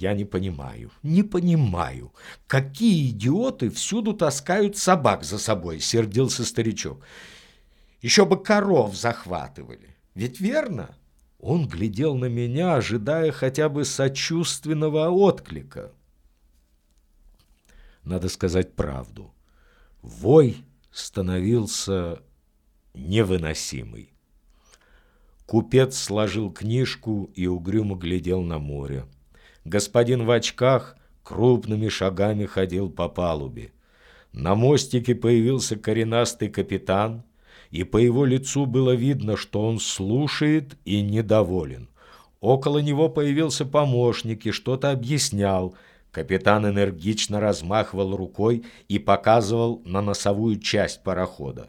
Я не понимаю, не понимаю, какие идиоты всюду таскают собак за собой, сердился старичок. Еще бы коров захватывали. Ведь верно? Он глядел на меня, ожидая хотя бы сочувственного отклика. Надо сказать правду. Вой становился невыносимый. Купец сложил книжку и угрюмо глядел на море. Господин в очках крупными шагами ходил по палубе. На мостике появился коренастый капитан, и по его лицу было видно, что он слушает и недоволен. Около него появился помощник и что-то объяснял. Капитан энергично размахивал рукой и показывал на носовую часть парохода.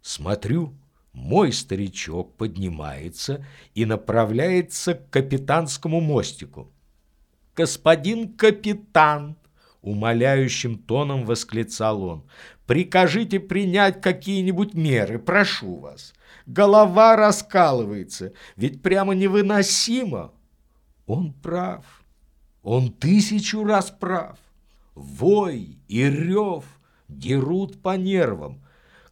Смотрю, мой старичок поднимается и направляется к капитанскому мостику. «Господин капитан!» — умоляющим тоном восклицал он. «Прикажите принять какие-нибудь меры, прошу вас. Голова раскалывается, ведь прямо невыносимо». Он прав. Он тысячу раз прав. Вой и рев дерут по нервам.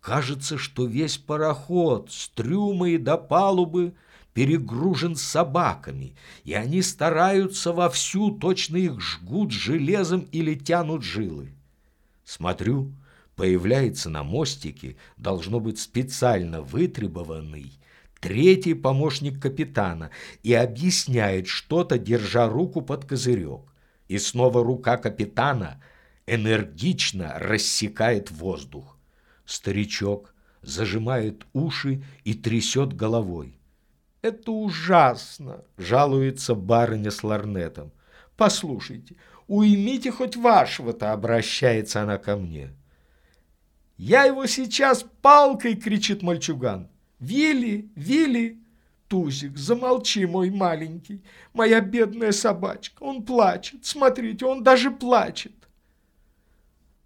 Кажется, что весь пароход с трюма до палубы перегружен собаками, и они стараются вовсю, точно их жгут железом или тянут жилы. Смотрю, появляется на мостике, должно быть специально вытребованный, третий помощник капитана и объясняет что-то, держа руку под козырек. И снова рука капитана энергично рассекает воздух. Старичок зажимает уши и трясет головой. «Это ужасно!» — жалуется барыня с ларнетом. «Послушайте, уймите хоть вашего-то!» — обращается она ко мне. «Я его сейчас палкой!» — кричит мальчуган. «Вилли! Вилли!» «Тузик, замолчи, мой маленький! Моя бедная собачка! Он плачет! Смотрите, он даже плачет!»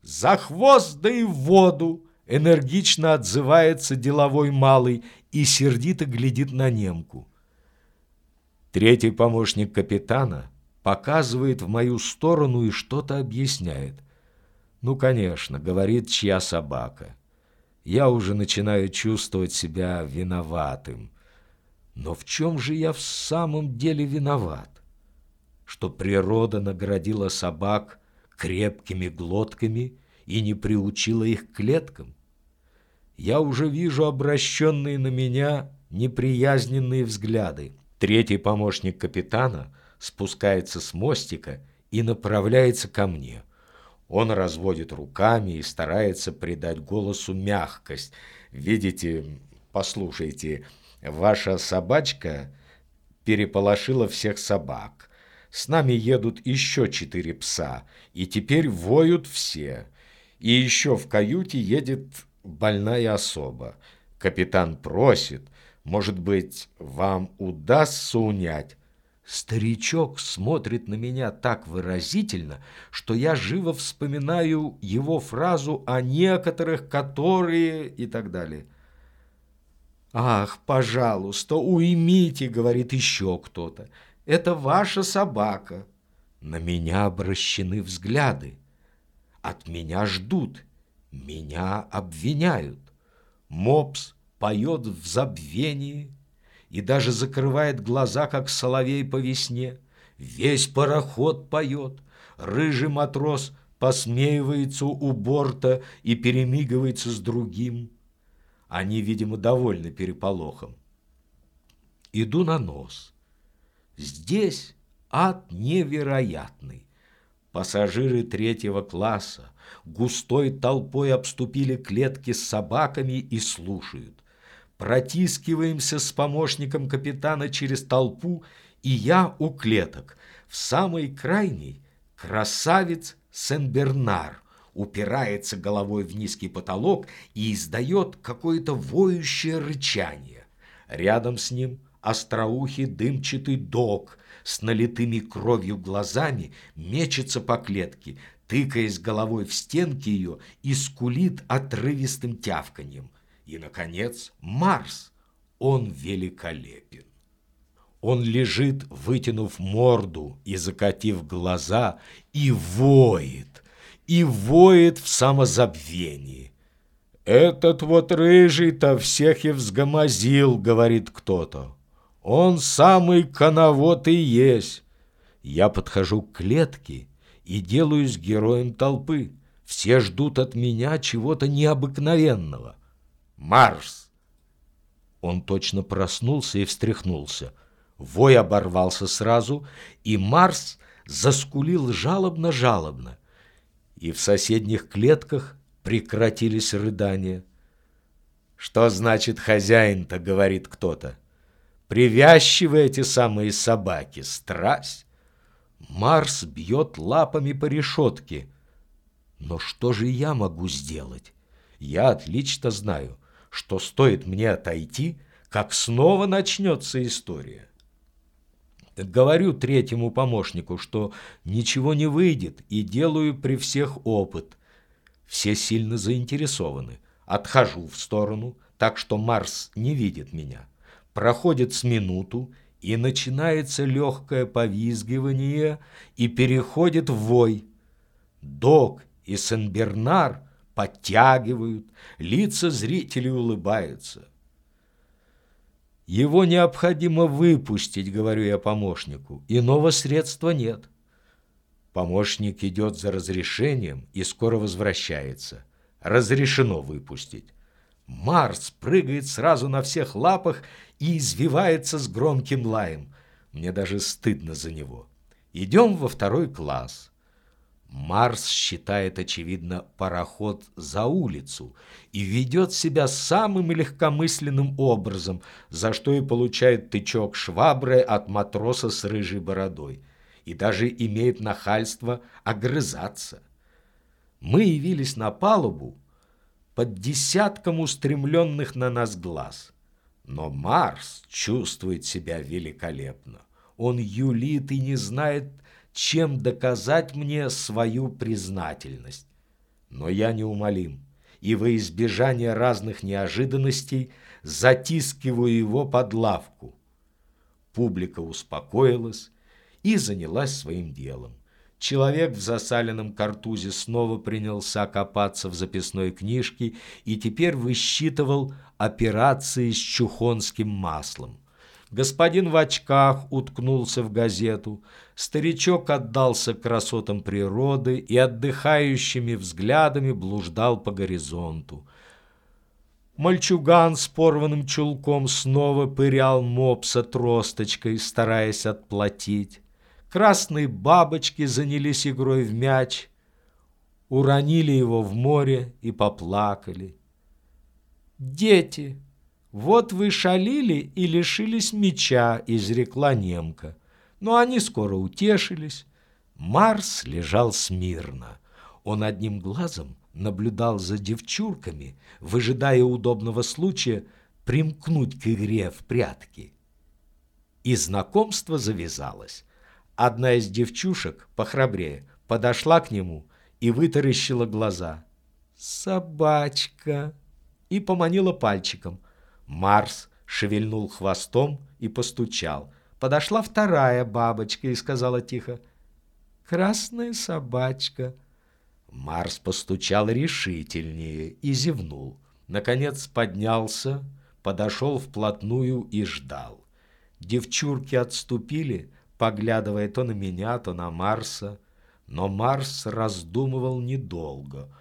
«За хвост да и в воду!» Энергично отзывается деловой малый и сердито глядит на немку. Третий помощник капитана показывает в мою сторону и что-то объясняет. Ну, конечно, говорит, чья собака. Я уже начинаю чувствовать себя виноватым. Но в чем же я в самом деле виноват? Что природа наградила собак крепкими глотками и не приучила их к клеткам? Я уже вижу обращенные на меня неприязненные взгляды. Третий помощник капитана спускается с мостика и направляется ко мне. Он разводит руками и старается придать голосу мягкость. Видите, послушайте, ваша собачка переполошила всех собак. С нами едут еще четыре пса, и теперь воют все. И еще в каюте едет больная особа. Капитан просит, может быть, вам удастся унять. Старичок смотрит на меня так выразительно, что я живо вспоминаю его фразу о некоторых, которые и так далее. «Ах, пожалуйста, уймите», — говорит еще кто-то, — «это ваша собака». На меня обращены взгляды. От меня ждут. Меня обвиняют. Мопс поет в забвении и даже закрывает глаза, как соловей по весне. Весь пароход поет. Рыжий матрос посмеивается у борта и перемигивается с другим. Они, видимо, довольны переполохом. Иду на нос. Здесь ад невероятный. Пассажиры третьего класса густой толпой обступили клетки с собаками и слушают. Протискиваемся с помощником капитана через толпу, и я у клеток. В самой крайней красавец Сен-Бернар упирается головой в низкий потолок и издает какое-то воющее рычание. Рядом с ним остроухий дымчатый дог с налитыми кровью глазами мечется по клетке, тыкаясь головой в стенки ее и скулит отрывистым тявканьем. И, наконец, Марс. Он великолепен. Он лежит, вытянув морду и закатив глаза, и воет, и воет в самозабвении. «Этот вот рыжий-то всех и взгомозил», — говорит кто-то. «Он самый коновод и есть». Я подхожу к клетке и делаюсь героем толпы. Все ждут от меня чего-то необыкновенного. Марс! Он точно проснулся и встряхнулся. Вой оборвался сразу, и Марс заскулил жалобно-жалобно. И в соседних клетках прекратились рыдания. «Что значит хозяин-то?» — говорит кто-то. «Привязчивы эти самые собаки, страсть!» Марс бьет лапами по решетке. Но что же я могу сделать? Я отлично знаю, что стоит мне отойти, как снова начнется история. Говорю третьему помощнику, что ничего не выйдет, и делаю при всех опыт. Все сильно заинтересованы. Отхожу в сторону, так что Марс не видит меня. Проходит с минуту, и начинается легкое повизгивание, и переходит в вой. Док и Сен-Бернар подтягивают, лица зрителей улыбаются. Его необходимо выпустить, говорю я помощнику, иного средства нет. Помощник идет за разрешением и скоро возвращается. Разрешено выпустить. Марс прыгает сразу на всех лапах и извивается с громким лаем. Мне даже стыдно за него. Идем во второй класс. Марс считает, очевидно, пароход за улицу и ведет себя самым легкомысленным образом, за что и получает тычок швабры от матроса с рыжей бородой, и даже имеет нахальство огрызаться. Мы явились на палубу под десятком устремленных на нас глаз. Но Марс чувствует себя великолепно. Он юлит и не знает, чем доказать мне свою признательность. Но я неумолим, и во избежание разных неожиданностей затискиваю его под лавку. Публика успокоилась и занялась своим делом. Человек в засаленном картузе снова принялся копаться в записной книжке и теперь высчитывал операции с чухонским маслом. Господин в очках уткнулся в газету, старичок отдался красотам природы и отдыхающими взглядами блуждал по горизонту. Мальчуган с порванным чулком снова пырял мопса тросточкой, стараясь отплатить. Красные бабочки занялись игрой в мяч, уронили его в море и поплакали. «Дети!» «Вот вы шалили и лишились меча», — изрекла немка. Но они скоро утешились. Марс лежал смирно. Он одним глазом наблюдал за девчурками, выжидая удобного случая примкнуть к игре в прятки. И знакомство завязалось. Одна из девчушек, похрабрее, подошла к нему и вытаращила глаза. «Собачка!» и поманила пальчиком – Марс шевельнул хвостом и постучал. Подошла вторая бабочка и сказала тихо, «Красная собачка». Марс постучал решительнее и зевнул. Наконец поднялся, подошел вплотную и ждал. Девчурки отступили, поглядывая то на меня, то на Марса. Но Марс раздумывал недолго —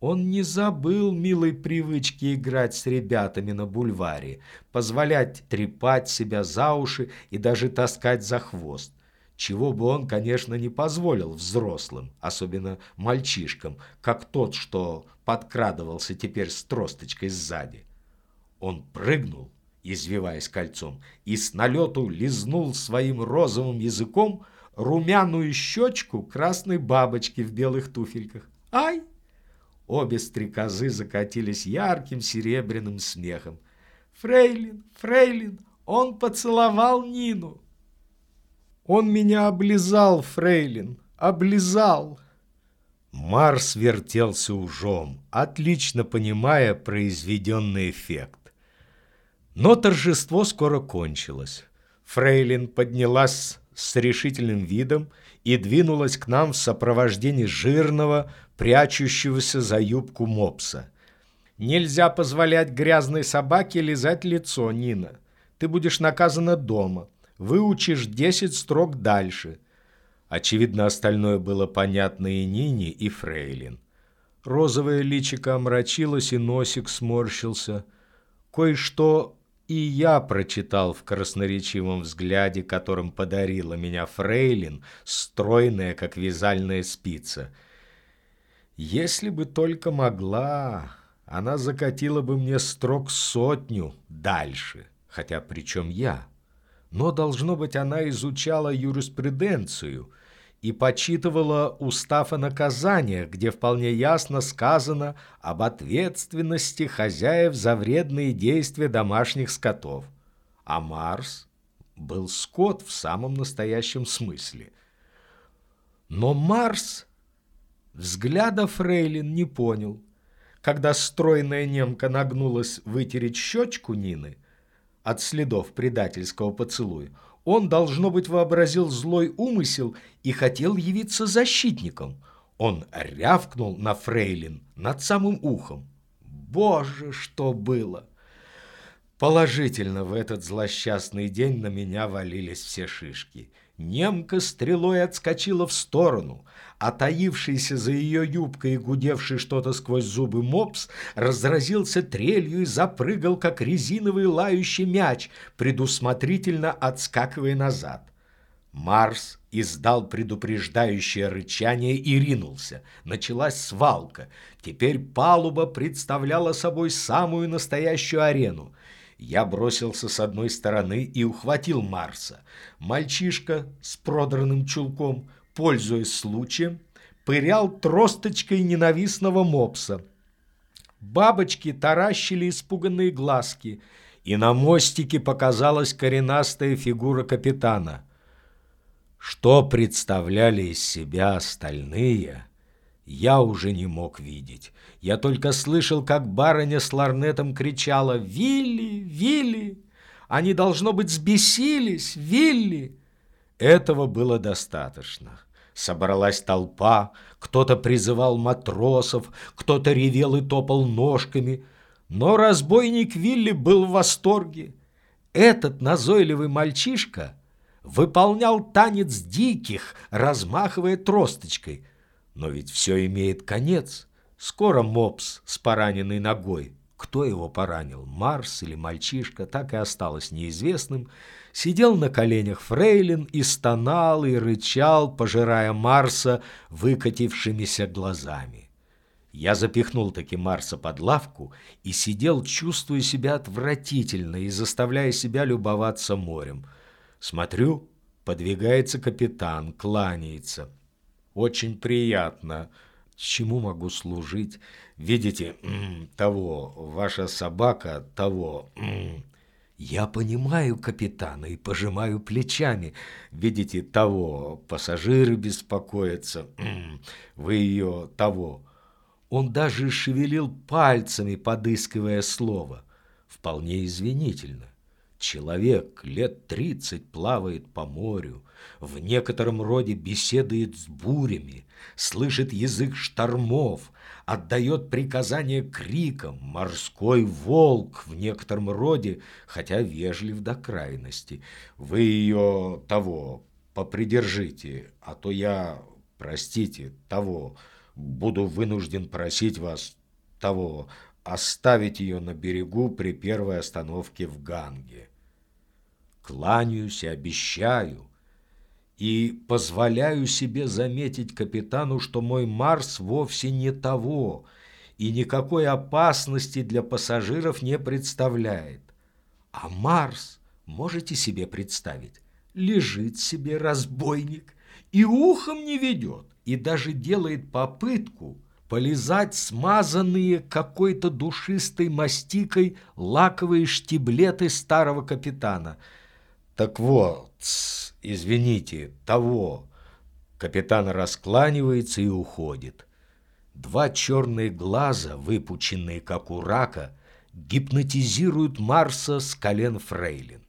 он не забыл милой привычки играть с ребятами на бульваре, позволять трепать себя за уши и даже таскать за хвост, чего бы он, конечно, не позволил взрослым, особенно мальчишкам, как тот, что подкрадывался теперь с тросточкой сзади. Он прыгнул, извиваясь кольцом, и с налету лизнул своим розовым языком румяную щечку красной бабочки в белых туфельках. «Ай!» Обе стрекозы закатились ярким серебряным смехом. «Фрейлин, фрейлин, он поцеловал Нину!» «Он меня облизал, фрейлин, облизал!» Марс вертелся ужом, отлично понимая произведенный эффект. Но торжество скоро кончилось. Фрейлин поднялась с решительным видом и двинулась к нам в сопровождении жирного, прячущегося за юбку мопса. «Нельзя позволять грязной собаке лизать лицо, Нина. Ты будешь наказана дома. Выучишь десять строк дальше». Очевидно, остальное было понятно и Нине, и Фрейлин. Розовое личико омрачилось, и носик сморщился. Кое-что и я прочитал в красноречивом взгляде, которым подарила меня Фрейлин, стройная, как вязальная спица. Если бы только могла, она закатила бы мне строк сотню дальше, хотя причем я. Но, должно быть, она изучала юриспруденцию — и почитывала устав о наказаниях, где вполне ясно сказано об ответственности хозяев за вредные действия домашних скотов. А Марс был скот в самом настоящем смысле. Но Марс взгляда Фрейлин не понял. Когда стройная немка нагнулась вытереть щечку Нины от следов предательского поцелуя, он, должно быть, вообразил злой умысел и хотел явиться защитником. Он рявкнул на фрейлин над самым ухом. Боже, что было! Положительно в этот злосчастный день на меня валились все шишки. Немка стрелой отскочила в сторону, а таившийся за ее юбкой и гудевший что-то сквозь зубы мопс разразился трелью и запрыгал, как резиновый лающий мяч, предусмотрительно отскакивая назад. Марс издал предупреждающее рычание и ринулся. Началась свалка. Теперь палуба представляла собой самую настоящую арену. Я бросился с одной стороны и ухватил Марса. Мальчишка с продранным чулком, пользуясь случаем, пырял тросточкой ненавистного мопса. Бабочки таращили испуганные глазки, и на мостике показалась коренастая фигура капитана. Что представляли из себя остальные – я уже не мог видеть. Я только слышал, как барыня с ларнетом кричала «Вилли! Вилли! Они, должно быть, сбесились! Вилли!» Этого было достаточно. Собралась толпа, кто-то призывал матросов, кто-то ревел и топал ножками. Но разбойник Вилли был в восторге. Этот назойливый мальчишка выполнял танец диких, размахивая тросточкой – но ведь все имеет конец. Скоро мопс с пораненной ногой, кто его поранил, Марс или мальчишка, так и осталось неизвестным, сидел на коленях фрейлин и стонал и рычал, пожирая Марса выкатившимися глазами. Я запихнул таки Марса под лавку и сидел, чувствуя себя отвратительно и заставляя себя любоваться морем. Смотрю, подвигается капитан, кланяется — очень приятно. Чему могу служить? Видите, того, ваша собака, того. Я понимаю капитана и пожимаю плечами. Видите, того, пассажиры беспокоятся. Вы ее того. Он даже шевелил пальцами, подыскивая слово. Вполне извинительно. Человек лет тридцать плавает по морю, в некотором роде беседует с бурями, слышит язык штормов, отдает приказания криком, морской волк в некотором роде, хотя вежлив до крайности. Вы ее того попридержите, а то я, простите, того, буду вынужден просить вас того, оставить ее на берегу при первой остановке в Ганге кланяюсь и обещаю, и позволяю себе заметить капитану, что мой Марс вовсе не того, и никакой опасности для пассажиров не представляет. А Марс, можете себе представить, лежит себе разбойник и ухом не ведет, и даже делает попытку полизать смазанные какой-то душистой мастикой лаковые штиблеты старого капитана – так вот, извините, того. Капитан раскланивается и уходит. Два черные глаза, выпученные, как у рака, гипнотизируют Марса с колен фрейлин.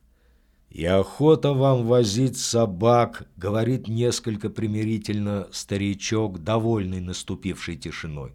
«И охота вам возить собак», — говорит несколько примирительно старичок, довольный наступившей тишиной.